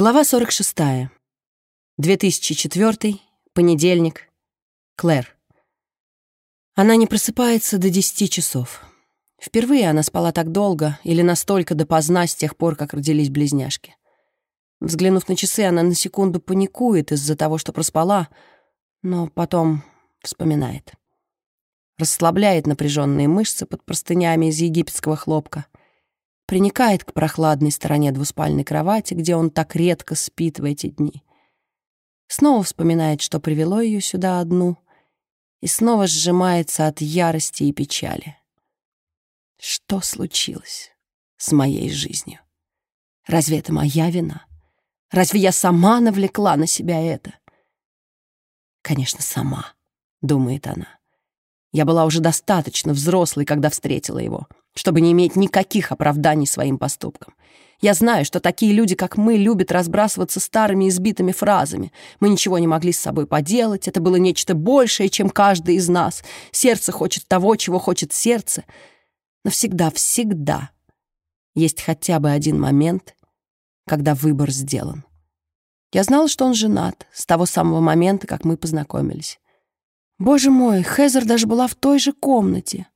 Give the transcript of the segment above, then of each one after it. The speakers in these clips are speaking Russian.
Глава 46. 2004. Понедельник. Клэр. Она не просыпается до 10 часов. Впервые она спала так долго или настолько допоздна с тех пор, как родились близняшки. Взглянув на часы, она на секунду паникует из-за того, что проспала, но потом вспоминает. Расслабляет напряженные мышцы под простынями из египетского хлопка — приникает к прохладной стороне двуспальной кровати, где он так редко спит в эти дни. Снова вспоминает, что привело ее сюда одну, и снова сжимается от ярости и печали. Что случилось с моей жизнью? Разве это моя вина? Разве я сама навлекла на себя это? Конечно, сама, думает она. Я была уже достаточно взрослой, когда встретила его чтобы не иметь никаких оправданий своим поступкам. Я знаю, что такие люди, как мы, любят разбрасываться старыми избитыми фразами. Мы ничего не могли с собой поделать, это было нечто большее, чем каждый из нас. Сердце хочет того, чего хочет сердце. Но всегда, всегда есть хотя бы один момент, когда выбор сделан. Я знала, что он женат с того самого момента, как мы познакомились. Боже мой, Хезер даже была в той же комнате.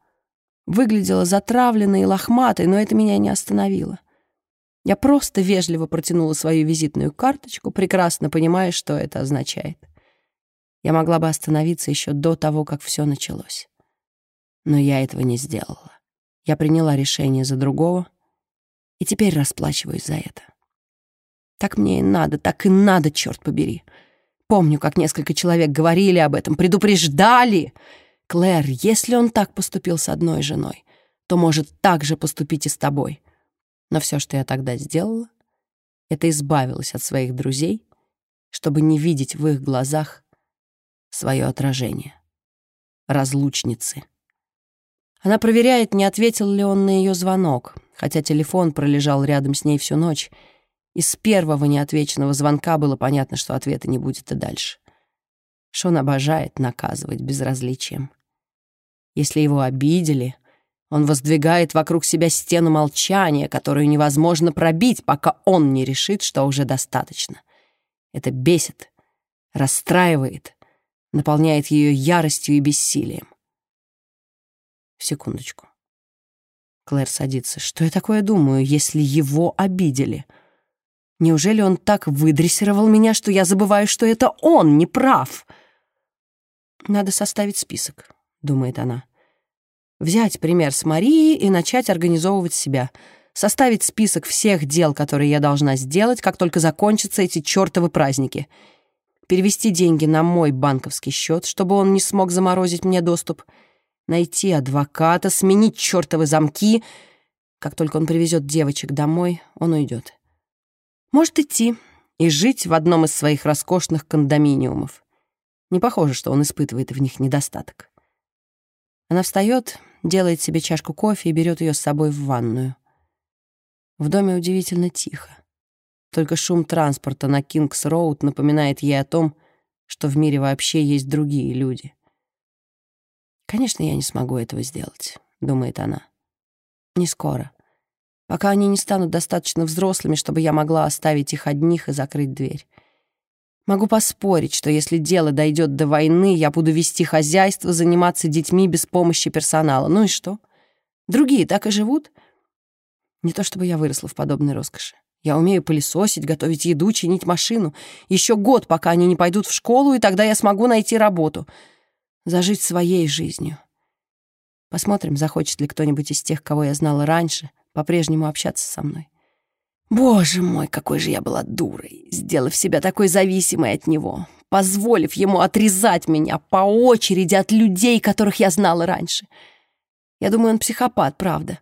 Выглядела затравленной и лохматой, но это меня не остановило. Я просто вежливо протянула свою визитную карточку, прекрасно понимая, что это означает. Я могла бы остановиться еще до того, как все началось. Но я этого не сделала. Я приняла решение за другого и теперь расплачиваюсь за это. Так мне и надо, так и надо, черт побери. Помню, как несколько человек говорили об этом, предупреждали — Клэр, если он так поступил с одной женой, то может так же поступить и с тобой. Но все, что я тогда сделала, это избавилась от своих друзей, чтобы не видеть в их глазах свое отражение. Разлучницы. Она проверяет, не ответил ли он на ее звонок, хотя телефон пролежал рядом с ней всю ночь. Из первого неотвеченного звонка было понятно, что ответа не будет и дальше. Шон обожает наказывать безразличием. Если его обидели, он воздвигает вокруг себя стену молчания, которую невозможно пробить, пока он не решит, что уже достаточно. Это бесит, расстраивает, наполняет ее яростью и бессилием. Секундочку. Клэр садится. Что я такое думаю, если его обидели? Неужели он так выдрессировал меня, что я забываю, что это он не прав? Надо составить список думает она. Взять пример с Марии и начать организовывать себя. Составить список всех дел, которые я должна сделать, как только закончатся эти чертовы праздники. Перевести деньги на мой банковский счет, чтобы он не смог заморозить мне доступ. Найти адвоката, сменить чертовы замки. Как только он привезет девочек домой, он уйдет. Может идти и жить в одном из своих роскошных кондоминиумов. Не похоже, что он испытывает в них недостаток. Она встает, делает себе чашку кофе и берет ее с собой в ванную. В доме удивительно тихо. Только шум транспорта на Кингс-Роуд напоминает ей о том, что в мире вообще есть другие люди. «Конечно, я не смогу этого сделать», — думает она. «Не скоро. Пока они не станут достаточно взрослыми, чтобы я могла оставить их одних и закрыть дверь. Могу поспорить, что если дело дойдет до войны, я буду вести хозяйство, заниматься детьми без помощи персонала. Ну и что? Другие так и живут. Не то чтобы я выросла в подобной роскоши. Я умею пылесосить, готовить еду, чинить машину. Еще год, пока они не пойдут в школу, и тогда я смогу найти работу. Зажить своей жизнью. Посмотрим, захочет ли кто-нибудь из тех, кого я знала раньше, по-прежнему общаться со мной. Боже мой, какой же я была дурой, сделав себя такой зависимой от него, позволив ему отрезать меня по очереди от людей, которых я знала раньше. Я думаю, он психопат, правда.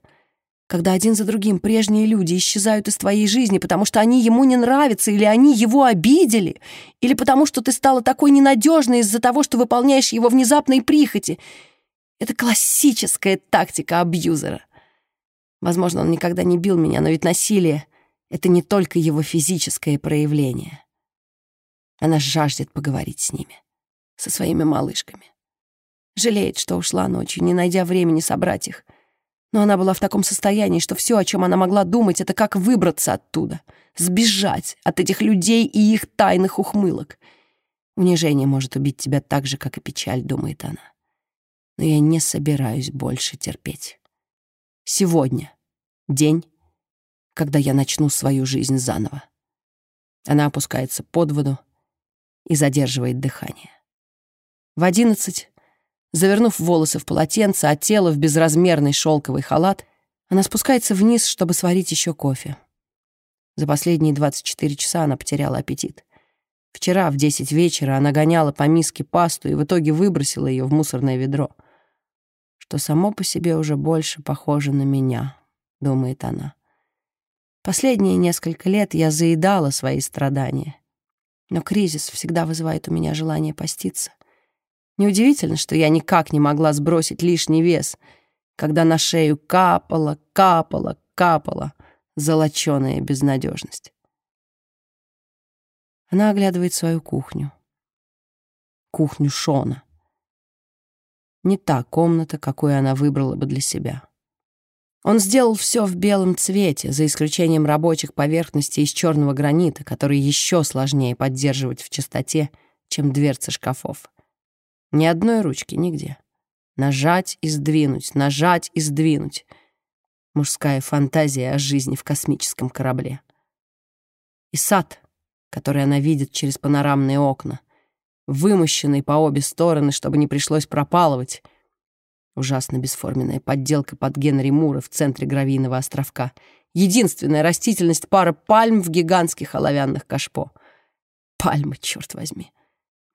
Когда один за другим прежние люди исчезают из твоей жизни, потому что они ему не нравятся, или они его обидели, или потому что ты стала такой ненадежной из-за того, что выполняешь его внезапные прихоти. Это классическая тактика абьюзера. Возможно, он никогда не бил меня, но ведь насилие это не только его физическое проявление. Она жаждет поговорить с ними, со своими малышками. Жалеет, что ушла ночью, не найдя времени собрать их. Но она была в таком состоянии, что все, о чем она могла думать, это как выбраться оттуда, сбежать от этих людей и их тайных ухмылок. Унижение может убить тебя так же, как и печаль, думает она. Но я не собираюсь больше терпеть. Сегодня день, когда я начну свою жизнь заново. Она опускается под воду и задерживает дыхание. В одиннадцать Завернув волосы в полотенце, а тело в безразмерный шелковый халат, она спускается вниз, чтобы сварить еще кофе. За последние 24 часа она потеряла аппетит. Вчера в 10 вечера она гоняла по миске пасту и в итоге выбросила ее в мусорное ведро. Что само по себе уже больше похоже на меня, думает она. Последние несколько лет я заедала свои страдания. Но кризис всегда вызывает у меня желание поститься. Неудивительно, что я никак не могла сбросить лишний вес, когда на шею капала, капала, капала золоченая безнадежность. Она оглядывает свою кухню. Кухню Шона. Не та комната, какую она выбрала бы для себя. Он сделал все в белом цвете, за исключением рабочих поверхностей из черного гранита, которые еще сложнее поддерживать в чистоте, чем дверцы шкафов. Ни одной ручки нигде. Нажать и сдвинуть, нажать и сдвинуть. Мужская фантазия о жизни в космическом корабле. И сад, который она видит через панорамные окна, вымощенный по обе стороны, чтобы не пришлось пропалывать. Ужасно бесформенная подделка под Генри Мура в центре гравийного островка. Единственная растительность пара пальм в гигантских оловянных кашпо. Пальмы, черт возьми.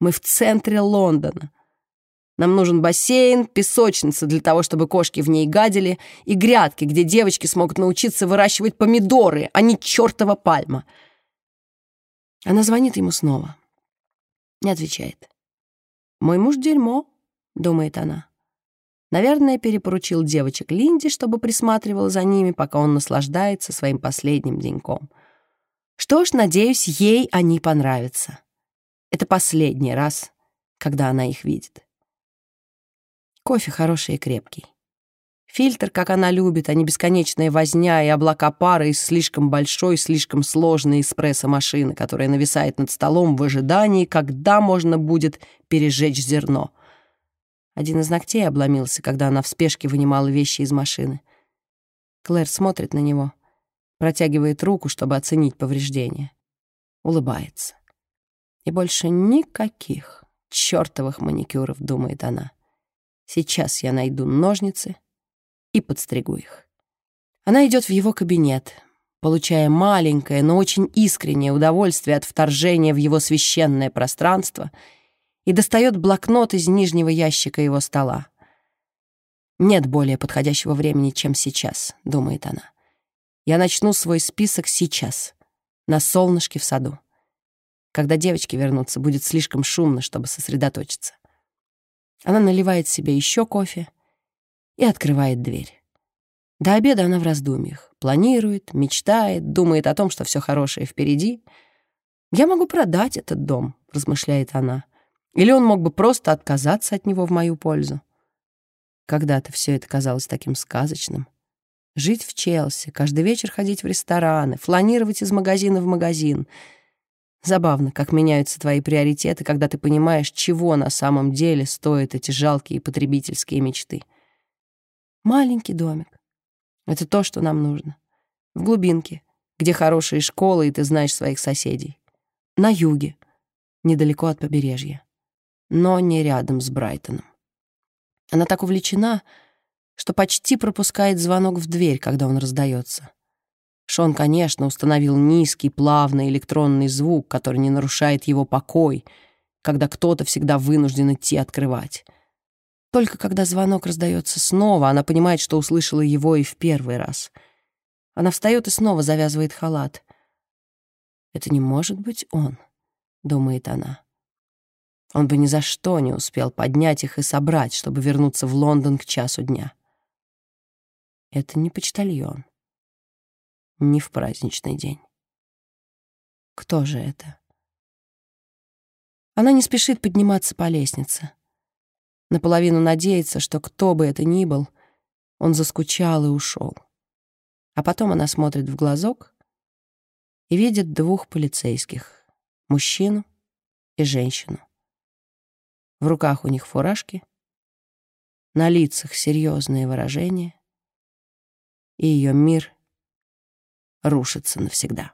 Мы в центре Лондона. Нам нужен бассейн, песочница для того, чтобы кошки в ней гадили, и грядки, где девочки смогут научиться выращивать помидоры, а не чертова пальма. Она звонит ему снова. Не отвечает. «Мой муж дерьмо», — думает она. Наверное, перепоручил девочек Линди, чтобы присматривал за ними, пока он наслаждается своим последним деньком. Что ж, надеюсь, ей они понравятся. Это последний раз, когда она их видит. Кофе хороший и крепкий. Фильтр, как она любит, а не бесконечная возня и облака пары из слишком большой, слишком сложной эспрессо-машины, которая нависает над столом в ожидании, когда можно будет пережечь зерно. Один из ногтей обломился, когда она в спешке вынимала вещи из машины. Клэр смотрит на него, протягивает руку, чтобы оценить повреждения. Улыбается. И больше никаких чертовых маникюров, думает она. Сейчас я найду ножницы и подстригу их. Она идет в его кабинет, получая маленькое, но очень искреннее удовольствие от вторжения в его священное пространство и достает блокнот из нижнего ящика его стола. «Нет более подходящего времени, чем сейчас», — думает она. «Я начну свой список сейчас, на солнышке в саду. Когда девочки вернутся, будет слишком шумно, чтобы сосредоточиться. Она наливает себе еще кофе и открывает дверь. До обеда она в раздумьях. Планирует, мечтает, думает о том, что все хорошее впереди. «Я могу продать этот дом», — размышляет она. «Или он мог бы просто отказаться от него в мою пользу». Когда-то все это казалось таким сказочным. Жить в Челси, каждый вечер ходить в рестораны, фланировать из магазина в магазин — Забавно, как меняются твои приоритеты, когда ты понимаешь, чего на самом деле стоят эти жалкие потребительские мечты. Маленький домик. Это то, что нам нужно. В глубинке, где хорошие школы, и ты знаешь своих соседей. На юге, недалеко от побережья. Но не рядом с Брайтоном. Она так увлечена, что почти пропускает звонок в дверь, когда он раздается. Шон, конечно, установил низкий, плавный электронный звук, который не нарушает его покой, когда кто-то всегда вынужден идти открывать. Только когда звонок раздается снова, она понимает, что услышала его и в первый раз. Она встает и снова завязывает халат. «Это не может быть он», — думает она. Он бы ни за что не успел поднять их и собрать, чтобы вернуться в Лондон к часу дня. Это не почтальон не в праздничный день. Кто же это? Она не спешит подниматься по лестнице. Наполовину надеется, что кто бы это ни был, Он заскучал и ушел. А потом она смотрит в глазок и видит двух полицейских — мужчину и женщину. В руках у них фуражки, на лицах серьезные выражения, и ее мир рушится навсегда.